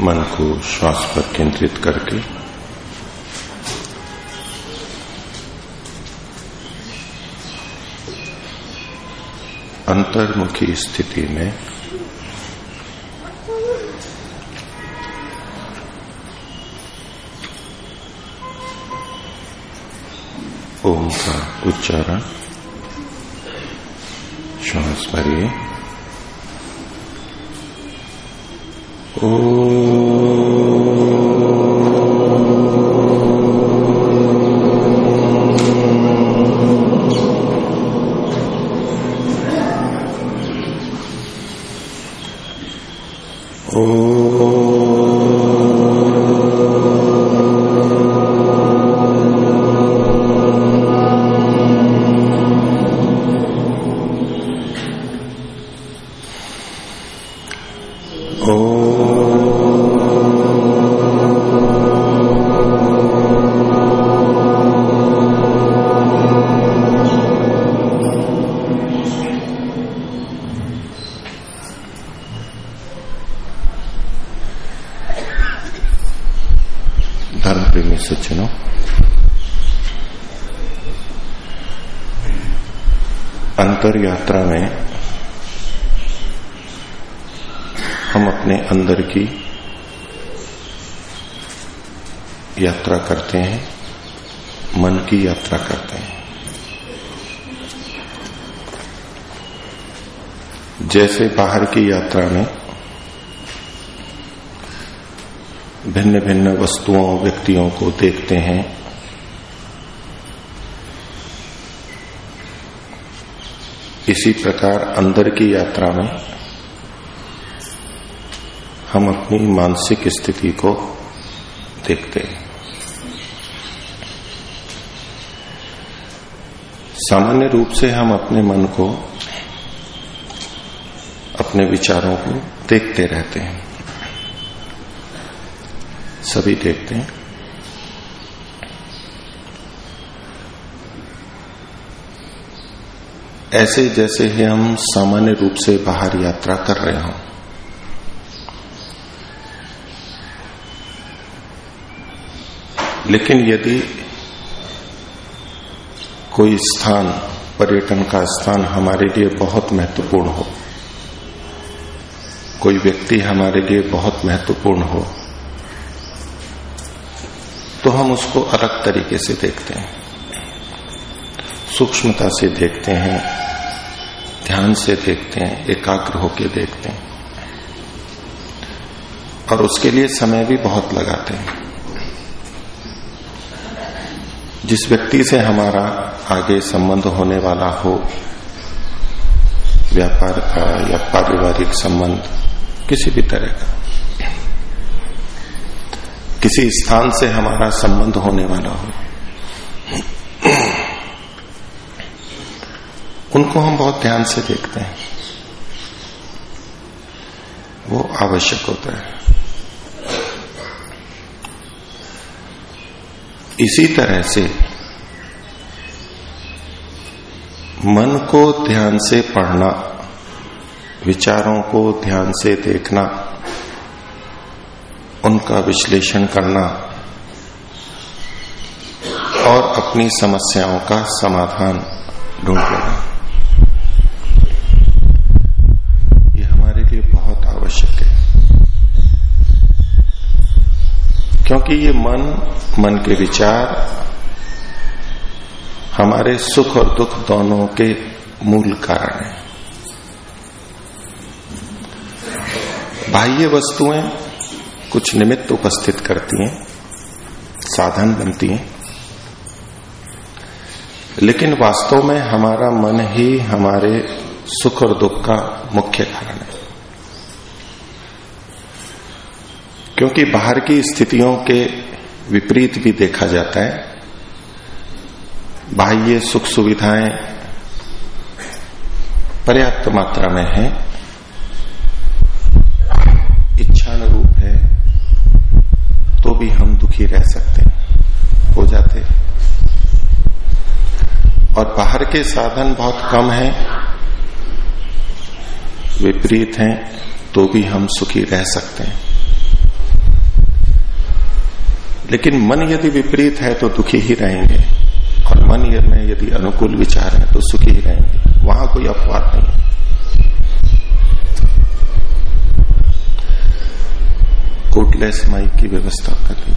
मन को श्वास पर केंद्रित करके अंतर्मुखी स्थिति में ओम का उच्चारण श्वास भरिए। अंतर यात्रा में हम अपने अंदर की यात्रा करते हैं, मन की यात्रा करते हैं। जैसे बाहर की यात्रा में भिन्न भिन्न वस्तुओं, व्यक्तियों को देखते हैं इसी प्रकार अंदर की यात्रा में हम अपनी मानसिक स्थिति को देखते हैं। सामान्य रूप से हम अपने मन को अपने विचारों को देखते रहते हैं। सभी देखते हैं। ऐसे जैसे ही हम सामान्य रूप से बाहर यात्रा कर रहे हों। लेकिन यदि कोई स्थान, पर्यटन का स्थान हमारे लिए बहुत महत्वपूर्ण हो, कोई व्यक्ति हमारे लिए बहुत महत्वपूर्ण हो तो हम उसको अलग तरीके से देखते हैं। सूक्ष्मता से देखते हैं, ध्यान से देखते हैं, एकाग्र होकर देखते हैं। और उसके लिए समय भी बहुत लगाते हैं। जिस व्यक्ति से हमारा आगे संबंध होने वाला हो, व्यापार का या पारिवारिक संबंध, किसी भी तरह का, किसी स्थान से हमारा संबंध होने वाला हो उनको हम बहुत ध्यान से देखते हैं। वो आवश्यक होता है। इसी तरह से मन को ध्यान से पढ़ना, विचारों को ध्यान से देखना, उनका विश्लेषण करना और अपनी समस्याओं का समाधान ढूंढ लेना। क्योंकि ये मन मन के विचार हमारे सुख और दुख दोनों के मूल कारण है। बाह्य वस्तुएँ कुछ निमित्त उपस्थित करती हैं, साधन बनती हैं। लेकिन वास्तव में हमारा मन ही हमारे सुख और दुख का मुख्य कारण है क्योंकि बाहर की स्थितियों के विपरीत भी देखा जाता है। बाह्य सुख सुविधाएँ पर्याप्त मात्रा में है। इच्छानुरूप है तो भी हम दुखी रह सकते हैं, हो जाते और बाहर के साधन बहुत कम हैं, विपरीत हैं तो भी हम सुखी रह सकते हैं। लेकिन मन यदि विपरीत है तो दुखी ही रहेंगे। और मन में यदि अनुकूल विचार है तो सुखी ही रहेंगे। वहाँ कोई अपवाद नहीं कोटलेस माइक की व्यवस्था कर दी।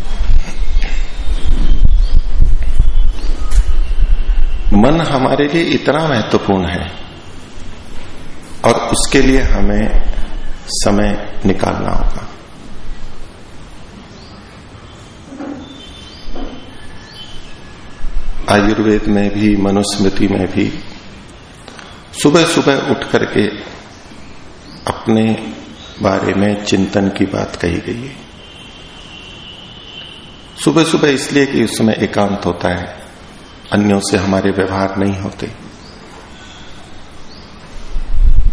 मन हमारे लिए इतना महत्वपूर्ण है और उसके लिए हमें समय निकालना होगा। आयुर्वेद में भी, मनुस्मृति में भी सुबह सुबह उठ करके अपने बारे में चिंतन की बात कही गई है। सुबह सुबह इसलिए कि उस समय एकांत होता है, अन्यों से हमारे व्यवहार नहीं होते।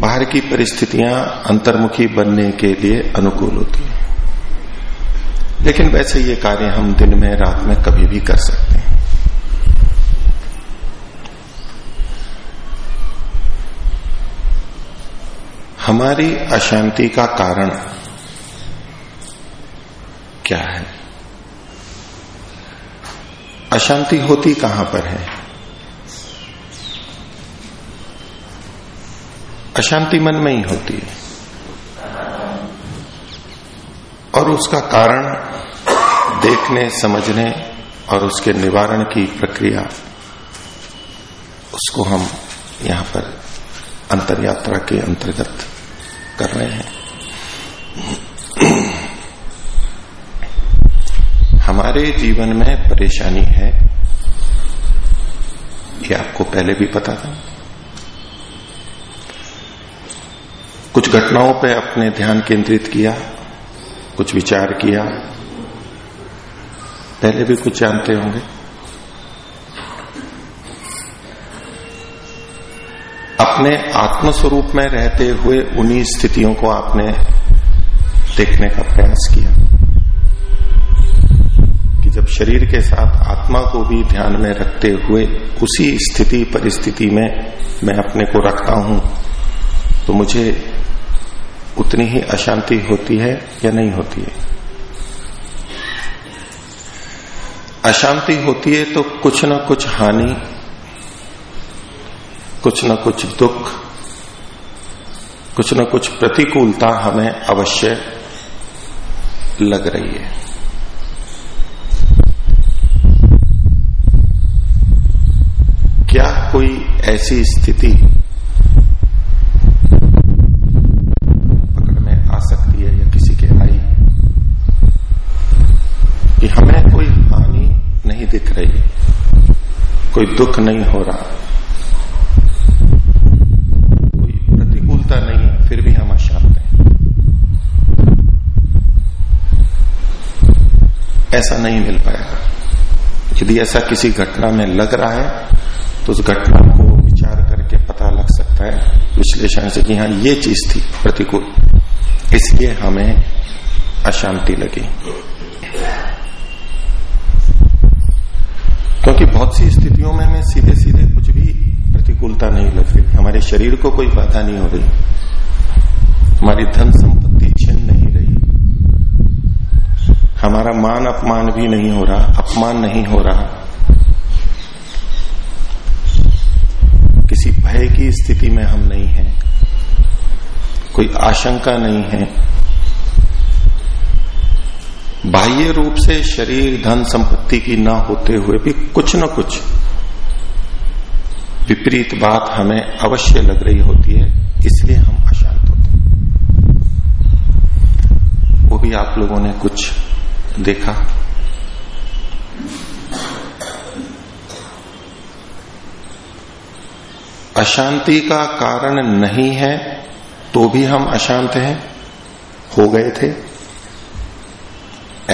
बाहर की परिस्थितियाँ अंतर्मुखी बनने के लिए अनुकूल होती है। लेकिन वैसे ये कार्य हम दिन में, रात में कभी भी कर सकते हैं। हमारी अशांति का कारण क्या है? अशांति होती कहाँ पर है? अशांति मन में ही होती है। और उसका कारण देखने, समझने और उसके निवारण की प्रक्रिया, उसको हम यहाँ पर अंतर यात्रा के अंतर्गत कर रहे हैं। हमारे जीवन में परेशानी है, ये आपको पहले भी पता था। कुछ घटनाओं पे अपने ध्यान केंद्रित किया, कुछ विचार किया, पहले भी कुछ जानते होंगे। अपने आत्म स्वरूप में रहते हुए उन्हीं स्थितियों को आपने देखने का प्रयास किया। कि जब शरीर के साथ आत्मा को भी ध्यान में रखते हुए उसी स्थिति, परिस्थिति में मैं अपने को रखता हूँ तो मुझे उतनी ही अशांति होती है या नहीं होती है? अशांति होती है तो कुछ ना कुछ हानि कुछ न कुछ दुख, कुछ न कुछ प्रतिकूलता हमें अवश्य लग रही है। क्या कोई ऐसी स्थिति पकड़ में आ सकती है या किसी के आई? कि हमें कोई हानि नहीं दिख रही, कोई दुख नहीं हो रहा। ऐसा नहीं मिल पाएगा यदि ऐसा किसी घटना में लग रहा है तो उस घटना को विचार करके पता लग सकता है, विश्लेषण से कि हाँ ये चीज़ थी प्रतिकूल। इसलिए हमें अशांति लगी। क्योंकि बहुत सी स्थितियों में हमें सीधे सीधे कुछ भी प्रतिकूलता नहीं लग रही हमारे शरीर को कोई बाधा नहीं हो रही। हमारी धन संपत्ति छिन्न हमारा मान अपमान भी नहीं हो रहा, अपमान नहीं हो रहा। किसी भय की स्थिति में हम नहीं हैं। कोई आशंका नहीं है। बाह्य रूप से शरीर धन संपत्ति की ना होते हुए भी कुछ न कुछ विपरीत बात हमें अवश्य लग रही होती है, इसलिए हम अशांत होते हैं। वो भी आप लोगों ने कुछ देखा। अशांति का कारण नहीं है तो भी हम अशांत हैं। हो गए थे।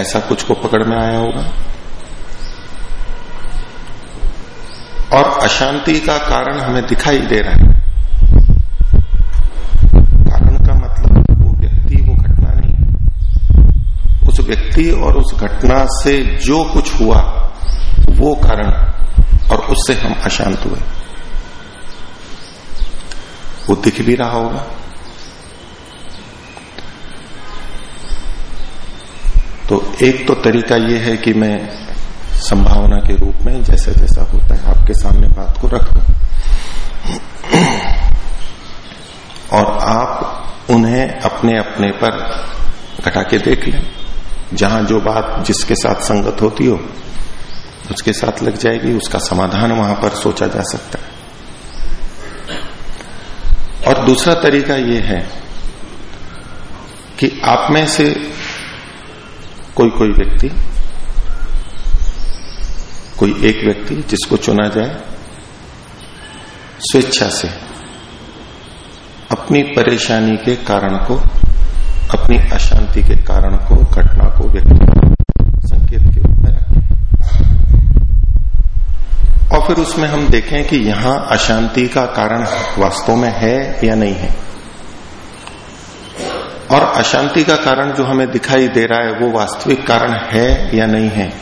ऐसा कुछ को पकड़ में आया होगा। और अशांति का कारण हमें दिखाई दे रहा है। व्यक्ति और उस घटना से जो कुछ हुआ, वो कारण और उससे हम अशांत हुए। वो दिख भी रहा होगा। तो एक तो तरीका ये है कि मैं संभावना के रूप में जैसा जैसा होता है आपके सामने बात को रख दू और आप उन्हें अपने अपने पर घटा के देख लें। जहाँ जो बात जिसके साथ संगत होती हो, उसके साथ लग जाएगी, उसका समाधान वहाँ पर सोचा जा सकता है। और दूसरा तरीका यह है कि आप में से कोई कोई व्यक्ति, कोई एक व्यक्ति जिसको चुना जाए, स्वेच्छा से अपनी परेशानी के कारण को अपनी अशांति के कारण को, घटना को, व्यक्ति संकेत के रूप में रखें। और फिर उसमें हम देखें कि यहाँ अशांति का कारण वास्तव में है या नहीं है। और अशांति का कारण जो हमें दिखाई दे रहा है, वो वास्तविक कारण है या नहीं है,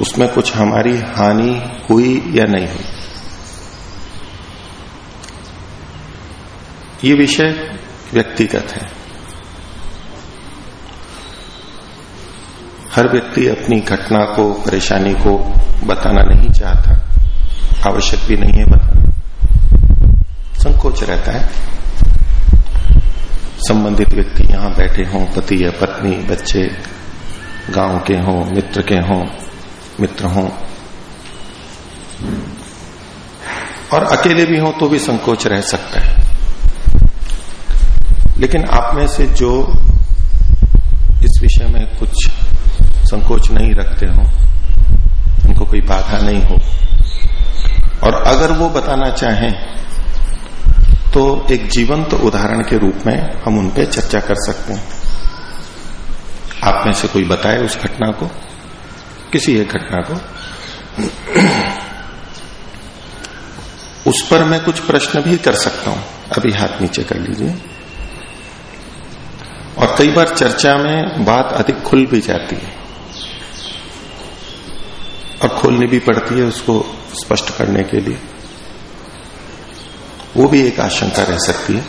उसमें कुछ हमारी हानि हुई या नहीं हुई। ये विषय व्यक्तिगत है। हर व्यक्ति अपनी घटना को, परेशानी को बताना नहीं चाहता। आवश्यक भी नहीं है बताना। संकोच रहता है। संबंधित व्यक्ति यहाँ बैठे हों, पति या पत्नी, बच्चे, गाँव के हों, मित्र के हों, मित्र हों। और अकेले भी हों तो भी संकोच रह सकता है। लेकिन आप में से जो इस विषय में कुछ संकोच नहीं रखते हो। उनको कोई बाधा नहीं हो। और अगर वो बताना चाहें तो एक जीवंत तो उदाहरण के रूप में हम उन पे चर्चा कर सकते हैं। आप में से कोई बताए उस घटना को? किसी एक घटना को? उस पर मैं कुछ प्रश्न भी कर सकता हूँ। अभी हाथ नीचे कर लीजिए। और कई बार चर्चा में बात अधिक खुल भी जाती है। और खोलनी भी पड़ती है उसको स्पष्ट करने के लिए। वो भी एक आशंका रह सकती है।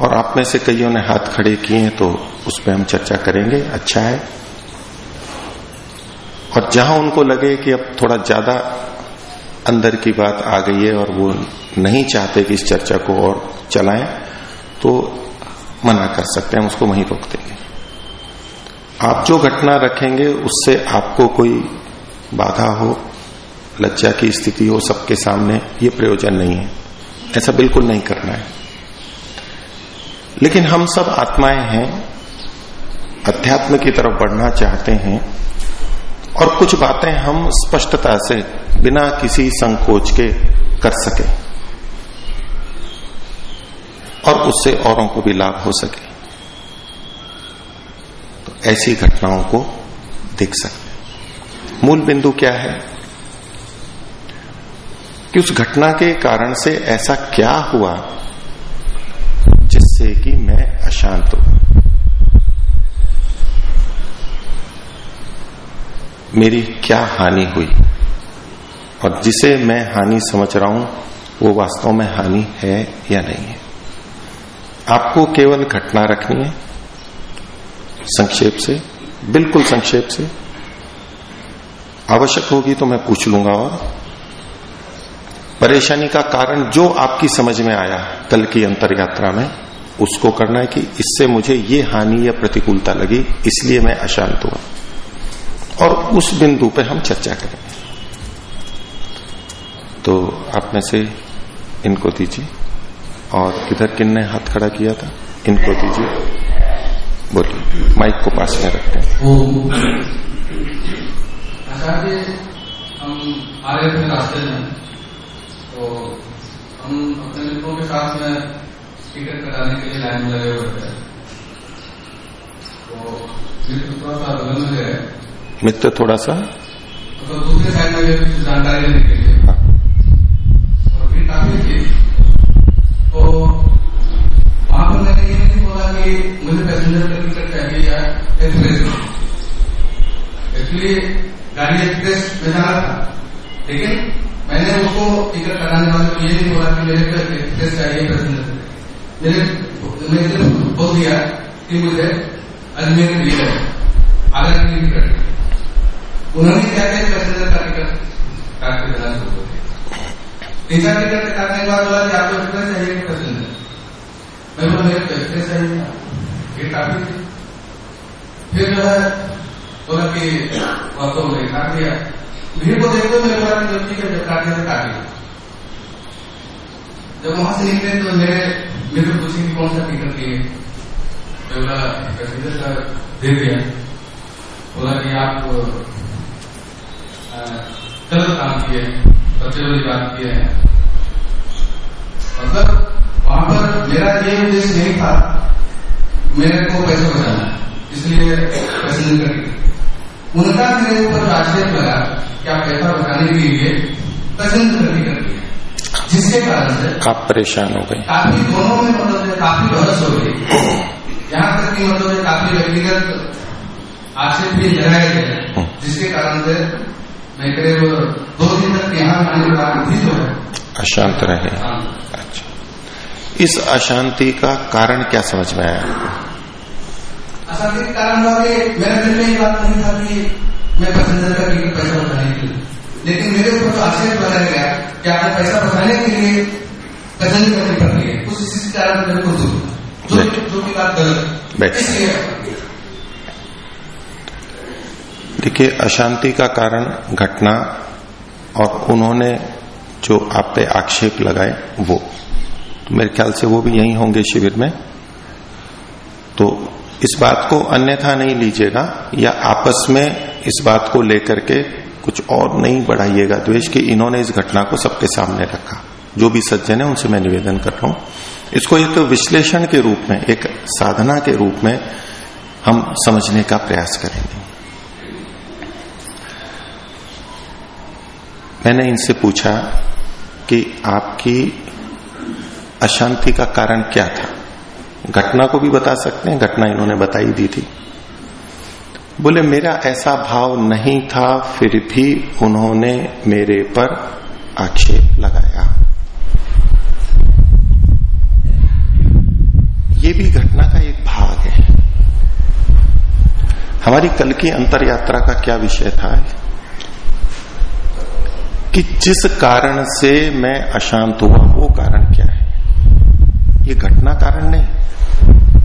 और आप में से कईयों ने हाथ खड़े किए हैं तो उस पर हम चर्चा करेंगे। अच्छा है। और जहाँ उनको लगे कि अब थोड़ा ज़्यादा अंदर की बात आ गई है और वो नहीं चाहते कि इस चर्चा को और चलाएँ तो मना कर सकते हैं उसको वहीं रोक देंगे। आप जो घटना रखेंगे, उससे आपको कोई बाधा हो, लज्जा की स्थिति हो, सबके सामने ये प्रयोजन नहीं है। ऐसा बिल्कुल नहीं करना है। लेकिन हम सब आत्माएँ हैं, अध्यात्म की तरफ़ बढ़ना चाहते हैं, और कुछ बातें हम स्पष्टता से, बिना किसी संकोच के कर सके, और उससे औरों को भी लाभ हो सके। ऐसी घटनाओं को देख सकते मूल बिंदु क्या है? कि उस घटना के कारण से ऐसा क्या हुआ जिससे कि मैं अशांत हूँ। मेरी क्या हानि हुई? और जिसे मैं हानि समझ रहा हूँ, वो वास्तव में हानि है या नहीं है? आपको केवल घटना रखनी है संक्षेप से, बिल्कुल संक्षेप से। आवश्यक होगी तो मैं पूछ लूँगा और। परेशानी का कारण जो आपकी समझ में आया कल की अंतर यात्रा में, उसको करना है कि इससे मुझे ये हानि या प्रतिकूलता लगी, इसलिए मैं अशांत हुआ। और उस बिंदु पे हम चर्चा करेंगे। तो आप में से इनको दीजिए। और किधर किन ने हाथ खड़ा किया था, इनको दीजिए। बोलिए माइक को पास में रखते हैं। हम आ रहे थे रास्ते में तो हम अपने मित्रों के साथ में टिकट कटाने के लिए लाइन में लगे हुए थे तो मित्र थोड़ा सा बगल में गए मित्र थोड़ा सा तो दूसरे साइड में गए जानकारी लेने के लिए। हाँ, और फिर काफ़ी थी तो मैंने ये नहीं बोला कि मुझे पैसेंजर का टिकट चाहिए या एक्सप्रेस एक्चुअली गाड़ी एक्सप्रेस में जाना था। लेकिन मैंने उसको टिकट कराने वाले को ये नहीं बोला कि मेरे को एक्सप्रेस चाहिए पैसेंजर मेरे मैंने सिर्फ़ बोल दिया कि मुझे अजमेर के लिए आगरा के लिए टिकट उन्होंने क्या किया पैसेंजर का टिकट काट के देना शुरू कर दिया। तीन चार टिकट काटने के बाद बोला कि आपको एक्सप्रेस चाहिए पैसेंजर? मैं बोला, मेरे को एक्सप्रेस चाहिए ये काफ़ी थी। फिर जो है बोला कि आपको मैंने काट दिया भीड़ को देखते हुए बोला कि ठीक है जब काट दिया तो काट दिया जब वहाँ से निकले तो मेरे मेरे पूछे कि कौन सा टिकट लिए बोला पैसेंजर का दे दिया। बोला कि आप गलत काम किए सबसे बड़ी बात किए हैं। मतलब वहाँ पर मेरा ये उद्देश्य नहीं था। मेरे को पैसे बचाना इसलिए पैसेंजर का टिकट उनका मेरे ऊपर आक्षेप लगा कि आप पैसा बचाने के लिए पैसेंजर का टिकट लिए जिसके कारण से आप परेशान हो गए। काफ़ी दोनों में मतलब काफ़ी बहस हो गई। यहाँ तक कि मतलब काफ़ी व्यक्तिगत आक्षेप भी लगाए गए जिसके कारण से मैं करीब दो दिन तक यहाँ आने के जो है अशांत रहे। अच्छा इस अशांति का कारण क्या समझ में आया? अशांति के कारण हुआ कि मेरे दिल में ये बात नहीं था कि मैं पैसेंजर का टिकट पैसा बचाने के लिए। लेकिन मेरे ऊपर जो आक्षेप लगाया गया कि आपने पैसा बचाने के लिए पैसेंजर का टिकट लिए उस इसी कारण मेरे को जो जो की बात गलत। बैठ। इसलिए देखिए अशांति का कारण घटना और उन्होंने जो आप पे आक्षेप लगाए वो। तो मेरे ख्याल से वो भी यही होंगे शिविर में। तो इस बात को अन्यथा नहीं लीजिएगा, या आपस में इस बात को लेकर के कुछ और नहीं बढ़ाइएगा। द्वेष कि इन्होंने इस घटना को सबके सामने रखा। जो भी सज्जन है, उनसे मैं निवेदन कर रहा हूँ। इसको एक विश्लेषण के रूप में, एक साधना के रूप में हम समझने का प्रयास करेंगे। मैंने इनसे पूछा कि आपकी अशांति का कारण क्या था? घटना को भी बता सकते हैं, घटना इन्होंने बताई दी थी। बोले, मेरा ऐसा भाव नहीं था, फिर भी उन्होंने मेरे पर आक्षेप लगाया। ये भी घटना का एक भाग है। हमारी कल की अंतर यात्रा का क्या विषय था? कि जिस कारण से मैं अशांत हुआ, वो कारण ये घटना कारण नहीं।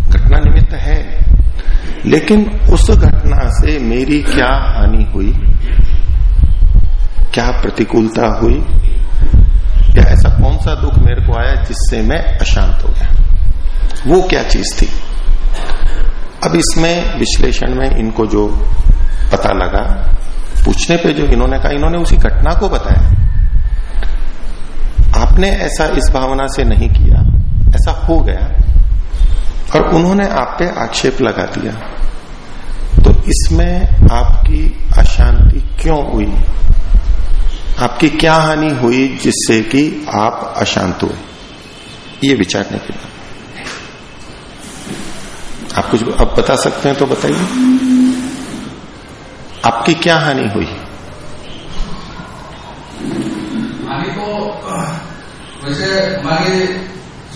घटना निमित्त है। लेकिन उस घटना से मेरी क्या हानि हुई? क्या प्रतिकूलता हुई? या ऐसा कौन सा दुख मेरे को आया जिससे मैं अशांत हो गया? वो क्या चीज़ थी? अब इसमें विश्लेषण में इनको जो पता लगा, पूछने पे जो इन्होंने कहा, इन्होंने उसी घटना को बताया। आपने ऐसा इस भावना से नहीं किया। ऐसा हो गया। और उन्होंने आप पे आक्षेप लगा दिया। तो इसमें आपकी अशांति क्यों हुई? आपकी क्या हानि हुई जिससे कि आप अशांत हुए? ये विचारने के बात आप कुछ अब बता सकते हैं तो बताइए। आपकी क्या हानि हुई? हानि को वैसे हमारी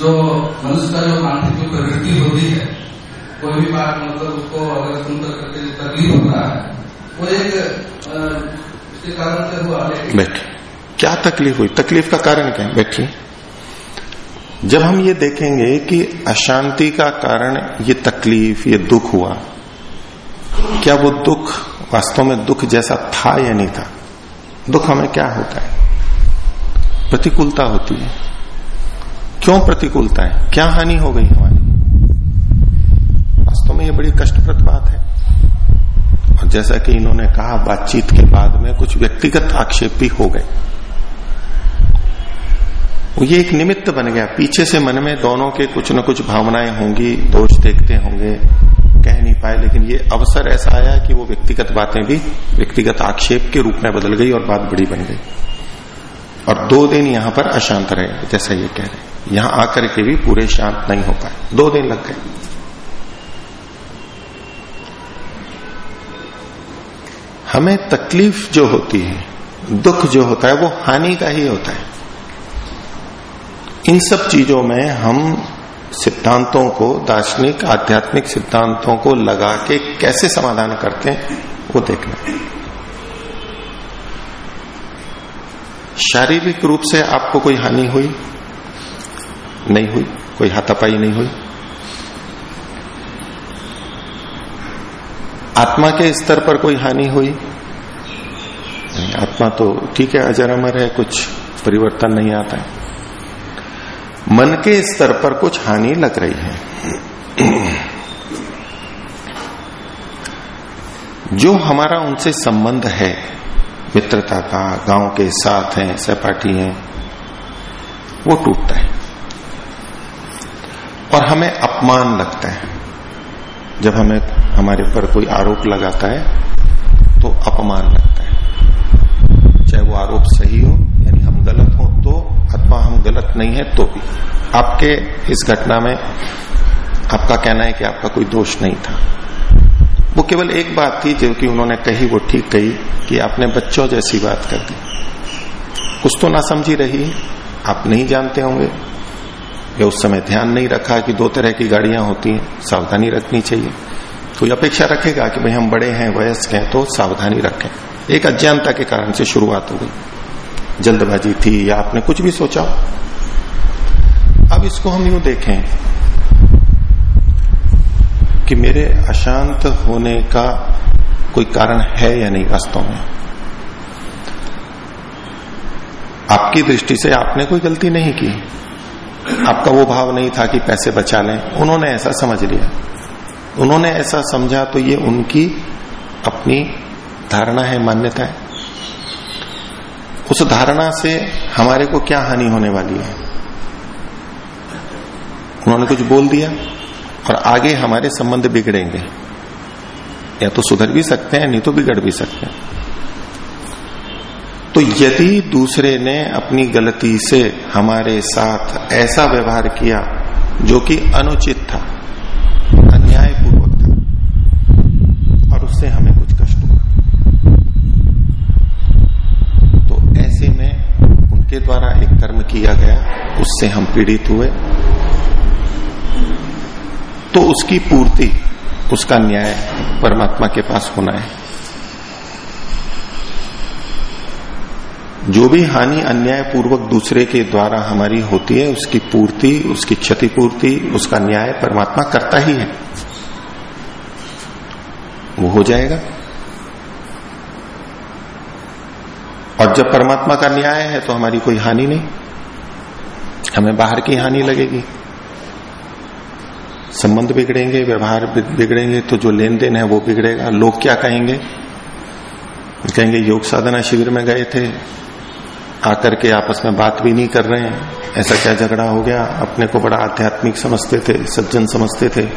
जो मनुष्य का जो मानसिक जो प्रवृत्ति होती है, कोई भी बात मतलब उसको अगर सुनकर करके जो तकलीफ़ होता है, वो एक इसके कारण से हुआ बैठिए क्या तकलीफ़ हुई? तकलीफ़ का कारण क्या है? बैठिए जब हम ये देखेंगे कि अशांति का कारण ये तकलीफ़, ये दुख हुआ, क्या वो दुख वास्तव में दुख जैसा था या नहीं था? दुख हमें क्या होता है? प्रतिकूलता होती है। क्यों प्रतिकूलता है? क्या हानि हो गई हमारी? वास्तव में ये बड़ी कष्टप्रद बात है। और जैसा कि इन्होंने कहा, बातचीत के बाद में कुछ व्यक्तिगत आक्षेप भी हो गए। ये एक निमित्त बन गया। पीछे से मन में दोनों के कुछ न कुछ भावनाएँ होंगी, दोष देखते होंगे, कह नहीं पाए, लेकिन ये अवसर ऐसा आया कि वो व्यक्तिगत बातें भी, व्यक्तिगत आक्षेप के रूप में बदल गई और बात बड़ी बन गई। और दो दिन यहाँ पर अशांत रहे, जैसा ये कह रहे यहाँ आकर के भी पूरे शांत नहीं हो पाए। दो दिन लग गए। हमें तकलीफ़ जो होती है, दुख जो होता है, वो हानि का ही होता है। इन सब चीज़ों में हम सिद्धांतों को, दार्शनिक, आध्यात्मिक सिद्धांतों को लगा के कैसे समाधान करते हैं, वो देखना शारीरिक रूप से आपको कोई हानि हुई? नहीं हुई। कोई हाथापाई नहीं हुई। आत्मा के स्तर पर कोई हानि हुई? नहीं, आत्मा तो ठीक है अजर अमर है, कुछ परिवर्तन नहीं आता है। मन के स्तर पर कुछ हानि लग रही है। जो हमारा उनसे संबंध है मित्रता का, गाँव के साथ हैं, सहपाठी हैं, वो टूटता है। और हमें अपमान लगता है। जब हमें, हमारे पर कोई आरोप लगाता है तो अपमान लगता है। चाहे वो आरोप सही हो, यानी हम गलत हो तो अथवा हम गलत नहीं है तो भी। आपके इस घटना में आपका कहना है कि आपका कोई दोष नहीं था। वो केवल एक बात थी जो कि उन्होंने कही, वो ठीक कही कि आपने बच्चों जैसी बात कर दी। कुछ तो ना समझी रही, आप नहीं जानते होंगे। या उस समय ध्यान नहीं रखा कि दो तरह की गाड़ियाँ होती हैं, सावधानी रखनी चाहिए। कोई अपेक्षा रखेगा कि भाई हम बड़े हैं, वयस्क हैं तो सावधानी रखें। एक अज्ञानता के कारण से शुरुआत हो गई। जल्दबाजी थी या आपने कुछ भी सोचा। अब इसको हम यूँ देखें कि मेरे अशांत होने का कोई कारण है या नहीं वास्तव में? आपकी दृष्टि से आपने कोई गलती नहीं की। आपका वो भाव नहीं था कि पैसे बचा लें। उन्होंने ऐसा समझ लिया। उन्होंने ऐसा समझा तो ये उनकी अपनी धारणा है, मान्यता है। उस धारणा से हमारे को क्या हानि होने वाली है? उन्होंने कुछ बोल दिया। और आगे हमारे संबंध बिगड़ेंगे। या तो सुधर भी सकते हैं, नहीं तो बिगड़ भी सकते हैं। तो यदि दूसरे ने अपनी गलती से हमारे साथ ऐसा व्यवहार किया, जो कि अनुचित था, अन्यायपूर्वक था, और उससे हमें कुछ कष्ट हुआ तो ऐसे में उनके द्वारा एक कर्म किया गया, उससे हम पीड़ित हुए तो उसकी पूर्ति, उसका न्याय परमात्मा के पास होना है। जो भी हानि अन्याय पूर्वक दूसरे के द्वारा हमारी होती है, उसकी पूर्ति, उसकी क्षतिपूर्ति, उसका न्याय परमात्मा करता ही है। वो हो जाएगा। और जब परमात्मा का न्याय है तो हमारी कोई हानि नहीं। हमें बाहर की हानि लगेगी। संबंध बिगड़ेंगे व्यवहार बिगड़ेंगे तो जो लेन देन है वो बिगड़ेगा। लोग क्या कहेंगे? कहेंगे योग साधना शिविर में गए थे आकर के आपस में बात भी नहीं कर रहे हैं। ऐसा क्या झगड़ा हो गया? अपने को बड़ा आध्यात्मिक समझते थे सज्जन समझते थे।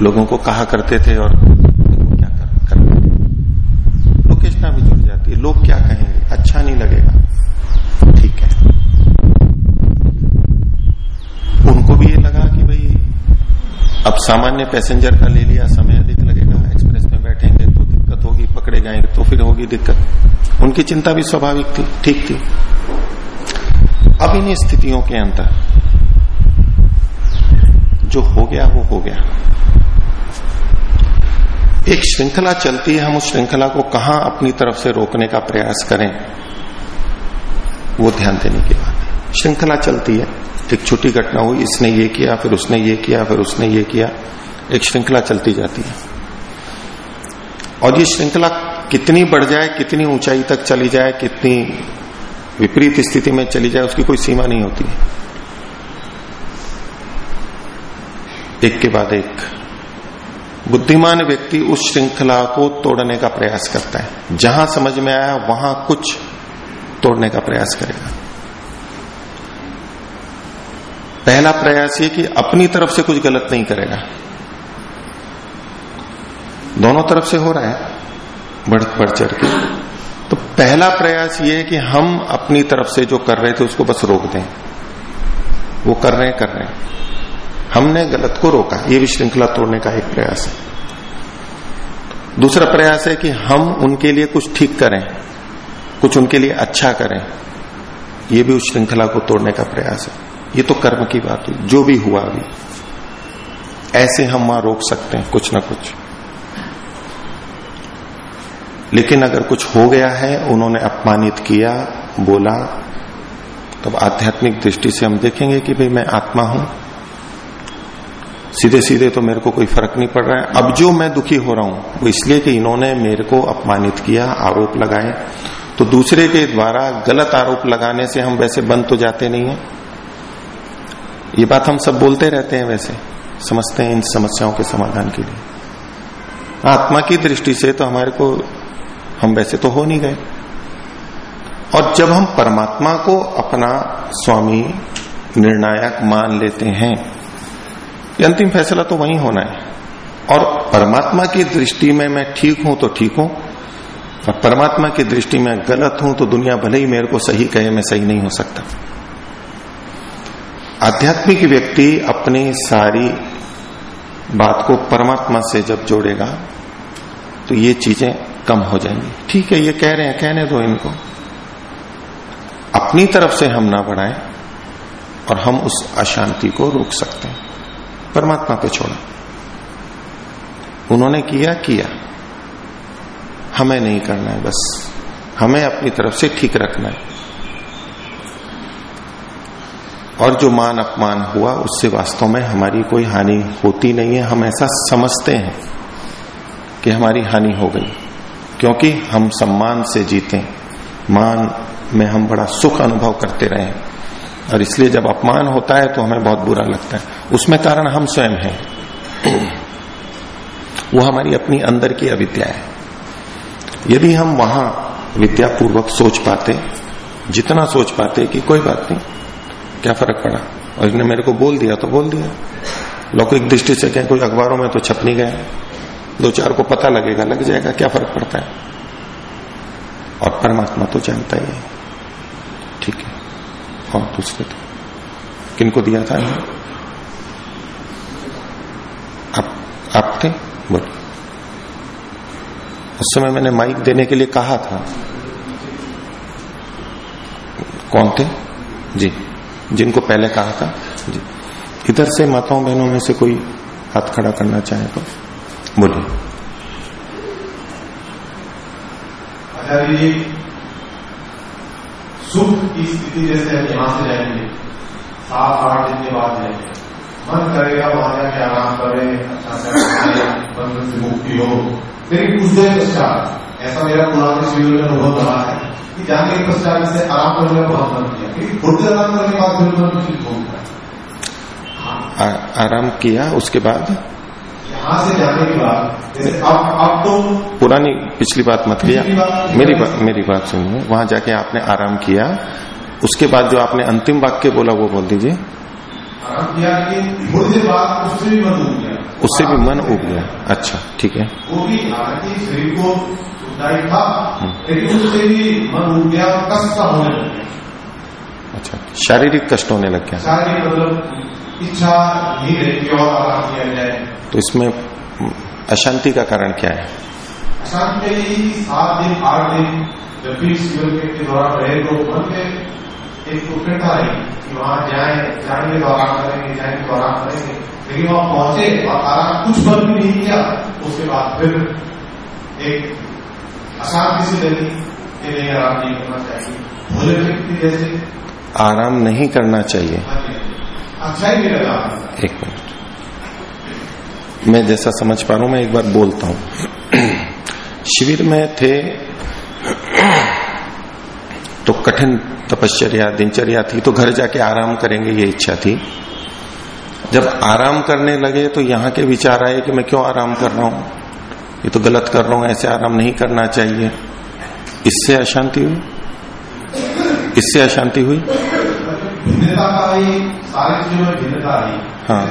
लोगों को कहा करते थे और क्या कर, कर लोकेशना भी जुड़ जाती है। लोग क्या कहेंगे? अच्छा नहीं लगेगा ठीक है उनको भी ये लगा कि भाई अब सामान्य पैसेंजर का ले लिया, समय अधिक लगेगा, एक्सप्रेस में बैठेंगे तो दिक्कत होगी, पकड़े जाएँगे तो फिर होगी दिक्कत। उनकी चिंता भी स्वाभाविक थी, ठीक थी। अब इन स्थितियों के अंतर जो हो गया, वो हो गया। एक श्रृंखला चलती है, हम उस श्रृंखला को कहाँ अपनी तरफ़ से रोकने का प्रयास करें, वो ध्यान देने की बात है। श्रृंखला चलती है। एक छोटी घटना हुई, इसने ये किया, फिर उसने ये किया, फिर उसने ये किया। एक श्रृंखला चलती जाती है। और ये श्रृंखला कितनी बढ़ जाए, कितनी ऊंचाई तक चली जाए, कितनी विपरीत स्थिति में चली जाए, उसकी कोई सीमा नहीं होती। एक के बाद एक। बुद्धिमान व्यक्ति उस श्रृंखला को तोड़ने का प्रयास करता है। जहाँ समझ में आया, वहाँ कुछ तोड़ने का प्रयास करेगा। पहला प्रयास ये कि अपनी तरफ़ से कुछ गलत नहीं करेगा। दोनों तरफ़ से हो रहा है, बढ़ बढ़ चढ़ के। तो पहला प्रयास ये है कि हम अपनी तरफ़ से जो कर रहे थे उसको बस रोक दें। वो कर रहे हैं, कर रहे हैं। हमने गलत को रोका। ये भी श्रृंखला तोड़ने का एक प्रयास है। दूसरा प्रयास है कि हम उनके लिए कुछ ठीक करें, कुछ उनके लिए अच्छा करें। ये भी उस श्रृंखला को तोड़ने का प्रयास है। ये तो कर्म की बात हुई जो भी हुआ अभी ऐसे हम वहाँ रोक सकते हैं, कुछ ना कुछ। लेकिन अगर कुछ हो गया है, उन्होंने अपमानित किया, बोला, तब आध्यात्मिक दृष्टि से हम देखेंगे कि भाई मैं आत्मा हूँ। सीधे सीधे तो मेरे को कोई फ़र्क नहीं पड़ रहा है। अब जो मैं दुखी हो रहा हूँ, वो इसलिए कि इन्होंने मेरे को अपमानित किया, आरोप लगाए। तो दूसरे के द्वारा गलत आरोप लगाने से हम वैसे बंद तो जाते नहीं है। ये बात हम सब बोलते रहते हैं वैसे, समझते हैं इन समस्याओं के समाधान के लिए। आत्मा की दृष्टि से तो हमारे को, हम वैसे तो हो नहीं गए। और जब हम परमात्मा को अपना स्वामी, निर्णायक मान लेते हैं अंतिम फैसला तो वही होना है। और परमात्मा की दृष्टि में मैं ठीक हूँ तो ठीक हूँ, और परमात्मा की दृष्टि में गलत हूँ तो दुनिया भले ही मेरे को सही कहे, मैं सही नहीं हो सकता। आध्यात्मिक व्यक्ति अपनी सारी बात को परमात्मा से जब जोड़ेगा तो ये चीज़ें कम हो जाएँगी। ठीक है, ये कह रहे हैं, कहने दो इनको। अपनी तरफ़ से हम ना बढ़ाएँ और हम उस अशांति को रोक सकते हैं। परमात्मा पे छोड़ा। उन्होंने किया किया। हमें नहीं करना है, बस। हमें अपनी तरफ़ से ठीक रखना है। और जो मान अपमान हुआ, उससे वास्तव में हमारी कोई हानि होती नहीं है। हम ऐसा समझते हैं कि हमारी हानि हो गई, क्योंकि हम सम्मान से जीते मान में हम बड़ा सुख अनुभव करते रहे और इसलिए जब अपमान होता है तो हमें बहुत बुरा लगता है। उसमें कारण हम स्वयं हैं। वो हमारी अपनी अंदर की अविद्या है। यदि हम वहाँ विद्यापूर्वक सोच पाते, जितना सोच पाते कि कोई बात नहीं क्या फ़र्क पड़ा? और इसने मेरे को बोल दिया तो बोल दिया। लौकिक दृष्टि से कहें, कोई अखबारों में तो छप नहीं गया। दो चार को पता लगेगा, लग जाएगा क्या फ़र्क पड़ता है। और परमात्मा तो जानता ही है। ठीक है। और दूसरे थे किनको दिया था? आप आप थे? बोल उस समय मैंने माइक देने के लिए कहा था। कौन थे? जी। जिनको पहले कहा था। इधर से माताओं, बहनों में से कोई हाथ खड़ा करना चाहे तो बोलिए। सुख की स्थिति जैसे हम यहाँ से जाएँगे, सात आठ दिन के बाद जाएँगे। मन करेगा वहाँ जाके आराम करें अच्छा से बंधन से मुक्ति हो। लेकिन कुछ देर पश्चात, ऐसा मेरा पुराने शिविर में अनुभव रहा है जाने के पश्चात से आराम करने का बहुत मन किया। थोड़ी आराम करने के बाद फिर मन विचलित हो। आराम किया उसके बाद? यहाँ से जाने के बाद जैसे अब अब तो पुरानी पिछली बात मत किया। मेरी बात मेरी बात सुनिए। वहाँ जाके आपने आराम किया। उसके बाद जो आपने अंतिम वाक्य बोला वो बोल दीजिए। आराम किया कि उससे भी मन उग गया। उससे भी मन उग गया। अच्छा ठीक है। वो भी शरीर को सुखदायी था हम्म। लेकिन उससे भी मन उग गया और कष्ट होने लग। गया अच्छा शारीरिक कष्ट होने लग गया। शारीरिक मतलब इच्छा नहीं रही कि और आराम किया जाए। तो इसमें अशांति का कारण क्या है? अशांति सात दिन आठ दिन जब भी शिविर के के दौरान रहे तो मन में एक उत्कंठा रही कि वहाँ जाए जाएँगे तो आराम करेंगे जाएँगे तो आराम करेंगे। लेकिन वहाँ पहुँचे और आराम कुछ बंद भी नहीं किया उसके बाद फिर एक अशांति से लगी आराम नहीं करना चाहिए। भोजन व्यक्ति जैसे आराम नहीं करना चाहिए अच्छा ही एक मिनट। मैं जैसा समझ पा रहा हूँ, मैं एक बार बोलता हूँ। शिविर में थे तो कठिन तपश्चर्या, दिनचर्या थी तो घर जाके आराम करेंगे, ये इच्छा थी। जब आराम करने लगे तो यहाँ के विचार आए कि मैं क्यों आराम कर रहा हूँ? ये तो गलत कर रहा हूँ ऐसे आराम नहीं करना चाहिए। इससे अशांति हुई? इससे अशांति हुई? ही सारी।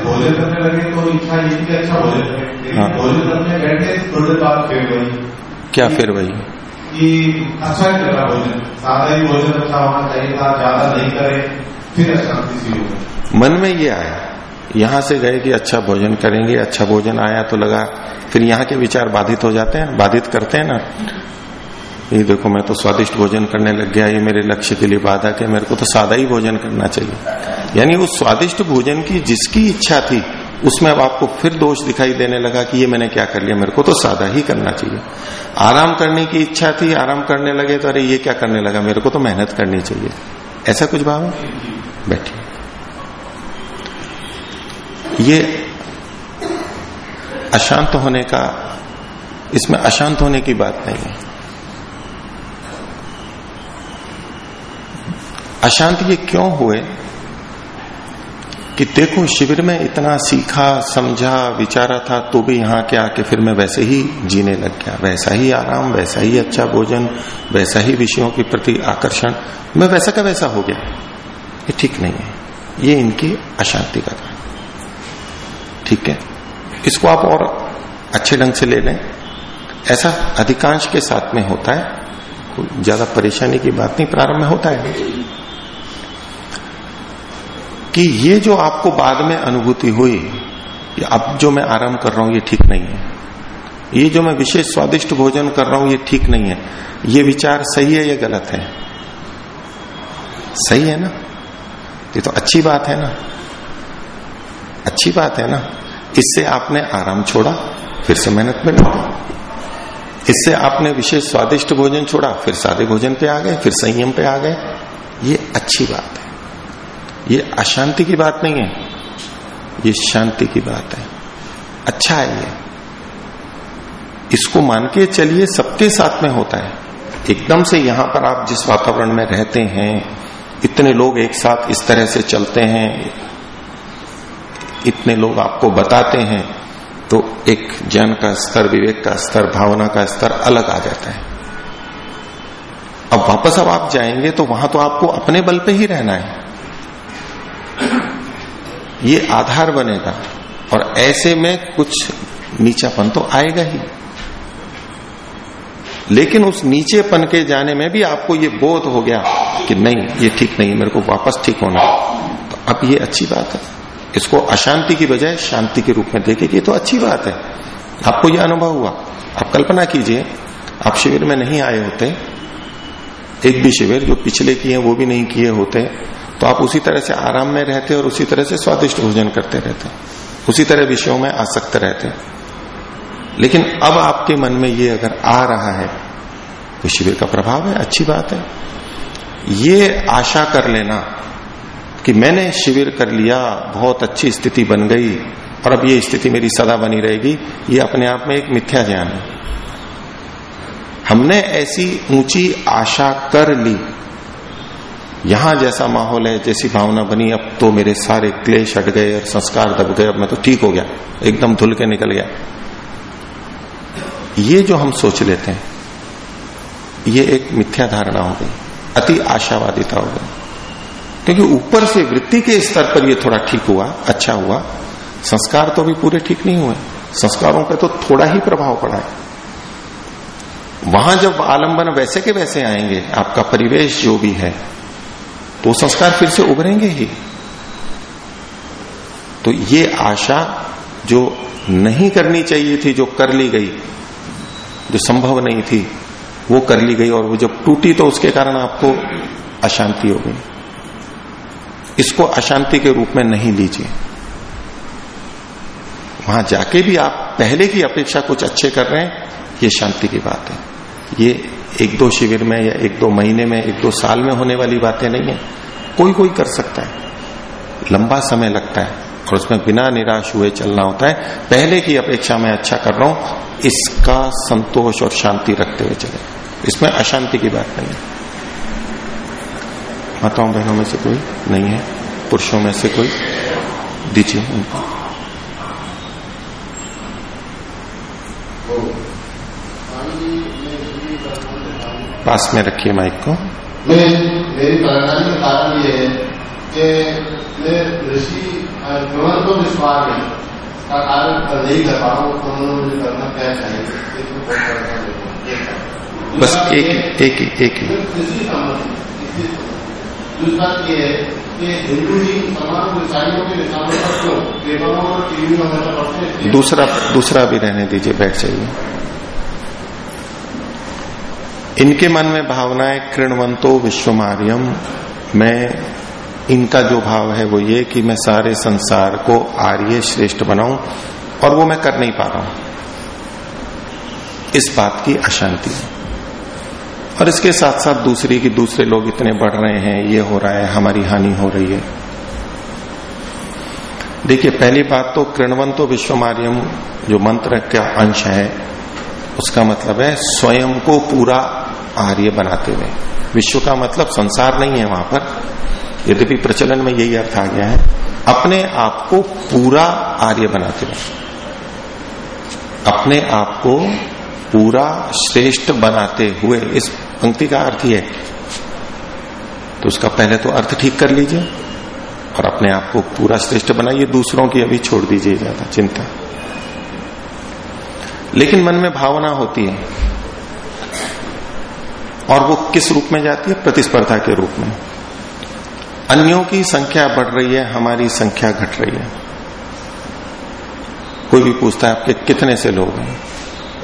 भोजन करने लगे तो इच्छा ये कि अच्छा भोजन करें। हाँ। भोजन करने बैठे थोड़ी देर बाद फिर वही। क्या फिर वही? कि अच्छा ही लगा भोजन। सादा ही भोजन अच्छा होना चाहिए था ज़्यादा नहीं करे फिर अशांति सी हो मन में ये आया। यहाँ से गए कि अच्छा भोजन करेंगे अच्छा भोजन आया तो लगा, फिर यहाँ के विचार बाधित हो जाते हैं, बाधित करते हैं ना। ये देखो, मैं तो स्वादिष्ट भोजन करने लग गया, ये मेरे लक्ष्य के लिए बाधक है मेरे को तो सादा ही भोजन करना चाहिए। यानी उस स्वादिष्ट भोजन की जिसकी इच्छा थी, उसमें अब आपको फिर दोष दिखाई देने लगा कि ये मैंने क्या कर लिया, मेरे को तो सादा ही करना चाहिए। आराम करने की इच्छा थी, आराम करने लगे तो अरे ये क्या करने लगा, मेरे को तो मेहनत करनी चाहिए। ऐसा कुछ भाव बैठिए। ये अशांत होने का, इसमें अशांत होने की बात नहीं है। अशांत ये क्यों हुए कि देखो, शिविर में इतना सीखा, समझा, विचारा था तो भी यहाँ के आके फिर मैं वैसे ही जीने लग गया। वैसा ही आराम, वैसा ही अच्छा भोजन, वैसा ही विषयों के प्रति आकर्षण। मैं वैसा का वैसा हो गया। ये ठीक नहीं है। ये इनकी अशांति का कारण ठीक है। इसको आप और अच्छे ढंग से ले लें। ऐसा अधिकांश के साथ में होता है। ज़्यादा परेशानी की बात नहीं, प्रारंभ में होता है। कि ये जो आपको बाद में अनुभूति हुई अब जो मैं आराम कर रहा हूँ, ये ठीक नहीं है। ये जो मैं विशेष स्वादिष्ट भोजन कर रहा हूँ, ये ठीक नहीं है। ये विचार सही है या गलत है? सही है ना? ये तो अच्छी बात है ना। अच्छी बात है ना। इससे आपने आराम छोड़ा, फिर से मेहनत में लगा इससे आपने विशेष स्वादिष्ट भोजन छोड़ा, फिर सादे भोजन पे आ गए, फिर संयम पे आ गए। ये अच्छी बात है। ये अशांति की बात नहीं है। ये शांति की बात है। अच्छा है ये। इसको मान के चलिए, सबके साथ में होता है। एकदम से यहाँ पर आप जिस वातावरण में रहते हैं, इतने लोग एक साथ इस तरह से चलते हैं इतने लोग आपको बताते हैं तो एक ज्ञान का स्तर, विवेक का स्तर, भावना का स्तर अलग आ जाता है। अब वापस अब आप जाएँगे तो वहाँ तो आपको अपने बल पे ही रहना है। ये आधार बनेगा, और ऐसे में कुछ नीचापन तो आएगा ही। लेकिन उस नीचेपन के जाने में भी आपको ये बोध हो गया कि नहीं, ये ठीक नहीं मेरे को वापस ठीक होना तो अब ये अच्छी बात है। इसको अशांति की बजाय शांति के रूप में देखे, ये तो अच्छी बात है। आपको ये अनुभव हुआ। आप कल्पना कीजिए, आप शिविर में नहीं आए होते, एक भी शिविर जो पिछले किए, वो भी नहीं किए होते तो आप उसी तरह से आराम में रहते और उसी तरह से स्वादिष्ट भोजन करते रहते। उसी तरह विषयों में आसक्त रहते। लेकिन अब आपके मन में ये अगर आ रहा है तो शिविर का प्रभाव है, अच्छी बात है। ये आशा कर लेना कि मैंने शिविर कर लिया, बहुत अच्छी स्थिति बन गई और अब ये स्थिति मेरी सदा बनी रहेगी। ये अपने आप में एक मिथ्या ज्ञान है। हमने ऐसी ऊँची आशा कर ली। यहाँ जैसा माहौल है, जैसी भावना बनी, अब तो मेरे सारे क्लेश हट गए और संस्कार दब गए, अब मैं तो ठीक हो गया। एकदम धुल के निकल गया। ये जो हम सोच लेते हैं, ये एक मिथ्या धारणा हो गई, अति आशावादिता हो गई। क्योंकि ऊपर से वृत्ति के स्तर पर ये थोड़ा ठीक हुआ अच्छा हुआ। संस्कार तो भी पूरे ठीक नहीं हुए। संस्कारों का तो थोड़ा ही प्रभाव पड़ा है। वहाँ जब आलंबन वैसे के वैसे आएँगे, आपका परिवेश जो भी है तो संस्कार फिर से उभरेंगे ही। तो ये आशा जो नहीं करनी चाहिए थी, जो कर ली गई, जो संभव नहीं थी, वो कर ली गई और वो जब टूटी तो उसके कारण आपको अशांति हो गई। इसको अशांति के रूप में नहीं लीजिए। वहाँ जाके भी आप पहले की अपेक्षा कुछ अच्छे कर रहे हैं, ये शांति की बात है। ये एक दो शिविर में या एक दो महीने में, एक दो साल में होने वाली बातें नहीं है। कोई कोई कर सकता है। लंबा समय लगता है और उसमें बिना निराश हुए चलना होता है। पहले की अपेक्षा मैं अच्छा कर रहा हूँ, इसका संतोष और शांति रखते हुए चले। इसमें अशांति की बात नहीं है। माताओं बहनों में से कोई नहीं है। पुरुषों में से कोई। दीजिए उनको। पास में रखिए माइक को। मैं मेरी परेशानी का कारण ये है कि मैं ऋषि केवल तो विश्वास में का कारण नहीं कर पा रहा हूँ तो उन्होंने मुझे करना क्या चाहिए? बस एक एक ही एक ही। दूसरा ये है कि हिंदू ही तमाम ईसाइयों के निशानों पर क्यों पेपरों और टीवी हमेशा पढ़ते हैं दूसरा दूसरा भी रहने दीजिए, बैठ जाइए। इनके मन में भावना है, कृणवंतो विश्वमार्यम। मैं, इनका जो भाव है वो ये कि मैं सारे संसार को आर्य श्रेष्ठ बनाऊँ, और वो मैं कर नहीं पा रहा हूँ। इस बात की अशांति और इसके साथ साथ दूसरी की दूसरे लोग इतने बढ़ रहे हैं, ये हो रहा है, हमारी हानि हो रही है। देखिए, पहली बात तो कृणवंतो विश्वमार्यम, जो मंत्र का अंश है, उसका मतलब है स्वयं को पूरा आर्य बनाते हुए। विश्व का मतलब संसार नहीं है वहाँ पर। यद्यपि प्रचलन में यही अर्थ आ गया है, अपने आप को पूरा आर्य बनाते हुए। अपने आप को पूरा श्रेष्ठ बनाते हुए, इस पंक्ति का अर्थ ही है। तो उसका पहले तो अर्थ ठीक कर लीजिए और अपने आप को पूरा श्रेष्ठ बनाइए, दूसरों की अभी छोड़ दीजिए ज़्यादा चिंता। लेकिन मन में भावना होती है और वो किस रूप में जाती है? प्रतिस्पर्धा के रूप में। अन्यों की संख्या बढ़ रही है, हमारी संख्या घट रही है। कोई भी पूछता है, आपके कितने से लोग हैं?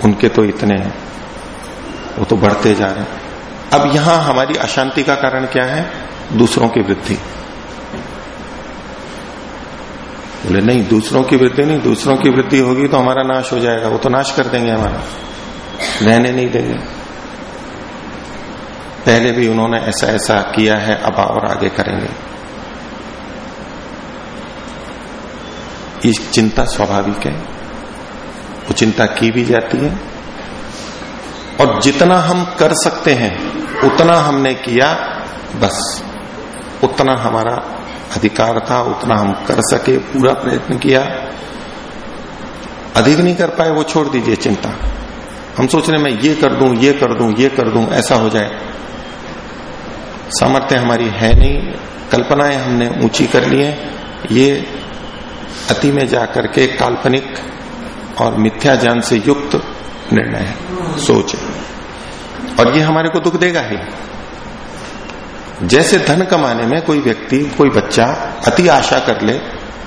उनके तो इतने हैं। वो तो बढ़ते जा रहे हैं। अब यहाँ हमारी अशांति का कारण क्या है? दूसरों की वृद्धि। बोले, नहीं, दूसरों की वृद्धि नहीं, दूसरों की वृद्धि होगी तो हमारा नाश हो जाएगा। वो तो नाश कर देंगे हमारा। रहने नहीं देंगे। पहले भी उन्होंने ऐसा ऐसा किया है, अब और आगे करेंगे। ये चिंता स्वाभाविक है। वो चिंता की भी जाती है और जितना हम कर सकते हैं, उतना हमने किया, बस। उतना हमारा अधिकार था, उतना हम कर सके, पूरा प्रयत्न किया। अधिक नहीं कर पाए, वो छोड़ दीजिए चिंता। हम सोच रहे मैं ये कर दूँ, ये कर दूँ, ये कर दूँ, ऐसा हो जाए। सामर्थ्य हमारी है नहीं, कल्पनाएँ हमने ऊँची कर ली है। ये अति में जाकर के काल्पनिक और मिथ्या ज्ञान से युक्त निर्णय है। सोच। है और ये हमारे को दुख देगा ही। जैसे धन कमाने में कोई व्यक्ति, कोई बच्चा अति आशा कर ले,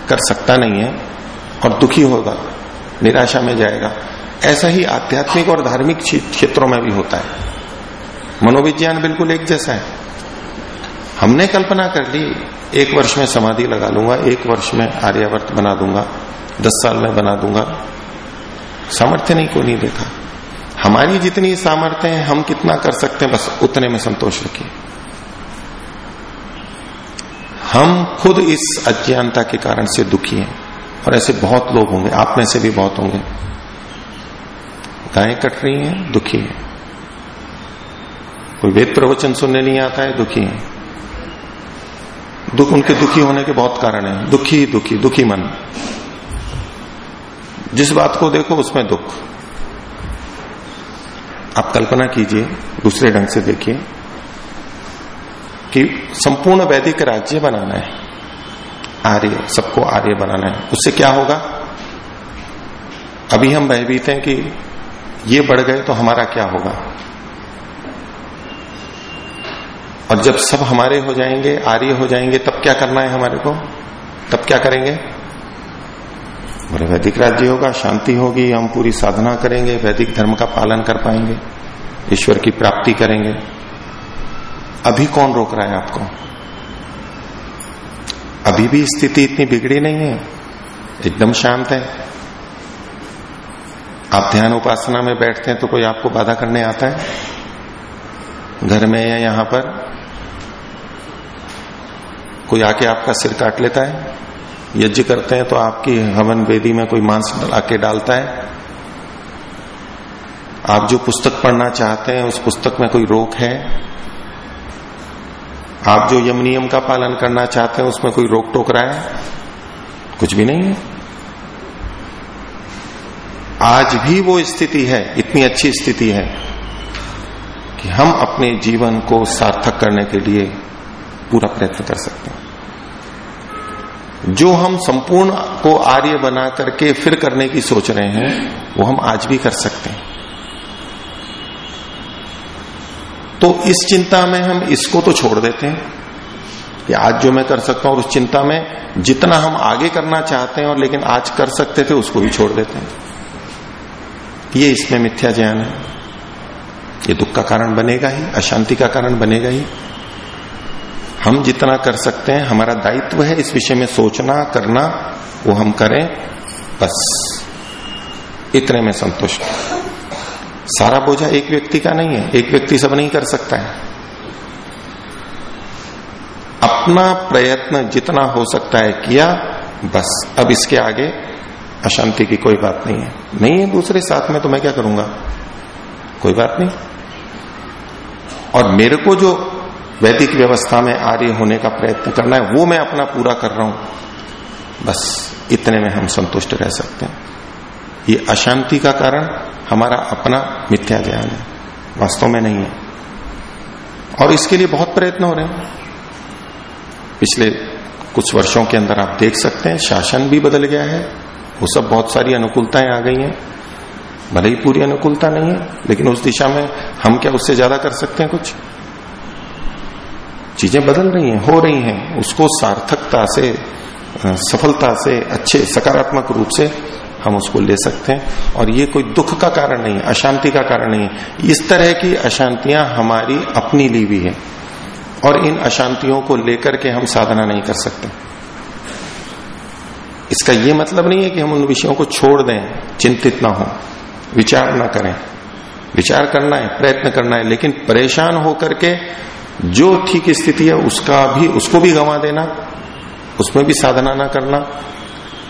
कर सकता नहीं है, और दुखी होगा, निराशा में जाएगा। ऐसा ही आध्यात्मिक और धार्मिक क्षेत्रों में भी होता है। मनोविज्ञान बिल्कुल एक जैसा है। हमने कल्पना कर ली, एक वर्ष में समाधि लगा लूँगा, एक वर्ष में आर्यावर्त बना दूँगा, दस साल में बना दूँगा सामर्थ्य नहीं को नहीं देखा। हमारी जितनी सामर्थ्य है, हम कितना कर सकते हैं, बस उतने में संतोष रखिए। हम खुद इस अज्ञानता के कारण से दुखी हैं, और ऐसे बहुत लोग होंगे, आप में से भी बहुत होंगे। गायें कट रही हैं, दुखी है। कोई वेद प्रवचन सुनने नहीं आता है, दुखी है। दुख, उनके दुखी होने के बहुत कारण है। दुखी दुखी दुखी मन। जिस बात को देखो उसमें दुख। आप कल्पना कीजिए, दूसरे ढंग से देखिए, कि संपूर्ण वैदिक राज्य बनाना है। आर्य, सबको आर्य बनाना है। उससे क्या होगा? अभी हम भयभीत हैं कि ये बढ़ गए तो हमारा क्या होगा? और जब सब हमारे हो जाएँगे, आर्य हो जाएँगे, तब क्या करना है हमारे को? तब क्या करेंगे? बोले, वैदिक राज्य होगा, शांति होगी, हम पूरी साधना करेंगे, वैदिक धर्म का पालन कर पाएँगे, ईश्वर की प्राप्ति करेंगे। अभी कौन रोक रहा है आपको? अभी भी स्थिति इतनी बिगड़ी नहीं है, एकदम शांत है। आप ध्यान उपासना में बैठते हैं तो कोई आपको बाधा करने आता है? घर में या यहाँ पर? कोई आके आपका सिर काट लेता है? यज्ञ करते हैं तो आपकी हवन वेदी में कोई मांस आके डालता है? आप जो पुस्तक पढ़ना चाहते हैं, उस पुस्तक में कोई रोक है? आप जो यम नियम का पालन करना चाहते हैं, उसमें कोई रोक टोक रहा है? कुछ भी नहीं है। आज भी वो स्थिति है, इतनी अच्छी स्थिति है, कि हम अपने जीवन को सार्थक करने के लिए पूरा प्रयत्न कर सकते हैं। जो हम संपूर्ण को आर्य बना करके फिर करने की सोच रहे हैं, वो हम आज भी कर सकते हैं। तो इस चिंता में हम इसको तो छोड़ देते हैं कि आज जो मैं कर सकता हूँ और उस चिंता में जितना हम आगे करना चाहते हैं और लेकिन आज कर सकते थे, उसको भी छोड़ देते हैं। ये इसमें मिथ्या ज्ञान है। ये दुख का कारण बनेगा ही, अशांति का कारण बनेगा ही। हम जितना कर सकते हैं, हमारा दायित्व है इस विषय में सोचना, करना, वो हम करें, बस। इतने में संतुष्ट। सारा बोझा एक व्यक्ति का नहीं है, एक व्यक्ति सब नहीं कर सकता है। अपना प्रयत्न जितना हो सकता है किया, बस। अब इसके आगे अशांति की कोई बात नहीं है। नहीं है दूसरे साथ में तो मैं क्या करूँगा? कोई बात नहीं। और मेरे को जो वैदिक व्यवस्था में आर्य होने का प्रयत्न करना है, वो मैं अपना पूरा कर रहा हूँ। बस इतने में हम संतुष्ट रह सकते हैं। ये अशांति का कारण हमारा अपना मिथ्या ज्ञान है, वास्तव में नहीं है। और इसके लिए बहुत प्रयत्न हो रहे हैं। पिछले कुछ वर्षों के अंदर आप देख सकते हैं, शासन भी बदल गया है। वो सब बहुत सारी अनुकूलताएँ आ गई हैं। भले ही पूरी अनुकूलता नहीं है, लेकिन उस दिशा में हम क्या उससे ज़्यादा कर सकते हैं कुछ? चीज़ें बदल रही हैं, हो रही हैं, उसको सार्थकता से सफलता से, अच्छे, सकारात्मक रूप से हम उसको ले सकते हैं। और ये कोई दुख का कारण नहीं है, अशांति का कारण नहीं है। इस तरह की अशांतियाँ हमारी अपनी ली हुई है और इन अशांतियों को लेकर के हम साधना नहीं कर सकते। इसका ये मतलब नहीं है कि हम उन विषयों को छोड़ दें, चिंतित ना हो, विचार ना करें। विचार करना है, प्रयत्न करना है, लेकिन परेशान होकर के जो ठीक स्थिति है, उसका भी, उसको भी गंवा देना, उसमें भी साधना ना करना,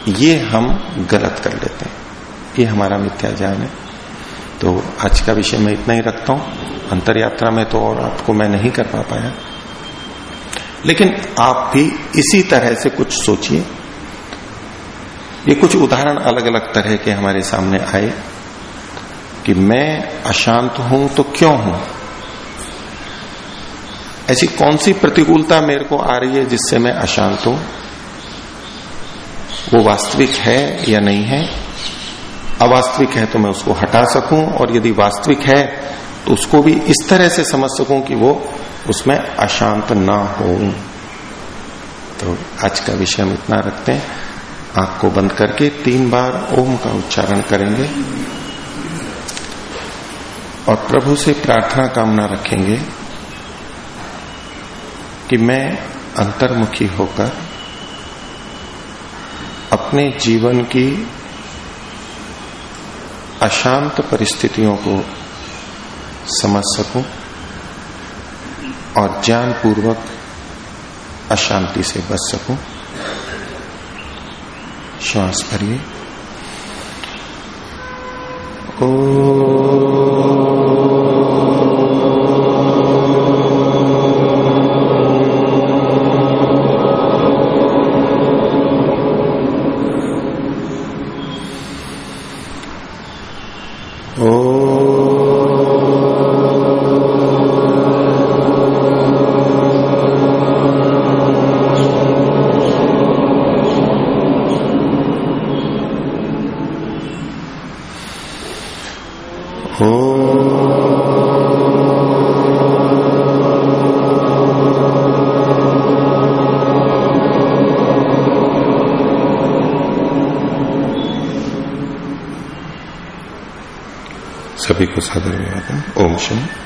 ये हम गलत कर लेते हैं। ये हमारा मिथ्या ज्ञान है। तो आज का विषय मैं इतना ही रखता हूँ। अंतर यात्रा में तो और आपको मैं नहीं कर पा पाया। लेकिन आप भी इसी तरह से कुछ सोचिए। ये कुछ उदाहरण अलग अलग तरह के हमारे सामने आए कि मैं अशांत हूँ तो क्यों हूँ? ऐसी कौन सी प्रतिकूलता मेरे को आ रही है जिससे मैं अशांत हूँ? वो वास्तविक है या नहीं है? अवास्तविक है तो मैं उसको हटा सकूँ? और यदि वास्तविक है तो उसको भी इस तरह से समझ सकूँ कि वो उसमें अशांत ना हो तो आज का विषय हम इतना रखते हैं। आँख को बंद करके तीन बार ओम का उच्चारण करेंगे। और प्रभु से प्रार्थना कामना रखेंगे। कि मैं अंतर्मुखी होकर अपने जीवन की अशांत परिस्थितियों को समझ सकूँ और ज्ञान पूर्वक अशांति से बच सकूँ। श्वास भरिए ओ सभी को सादर ओम शम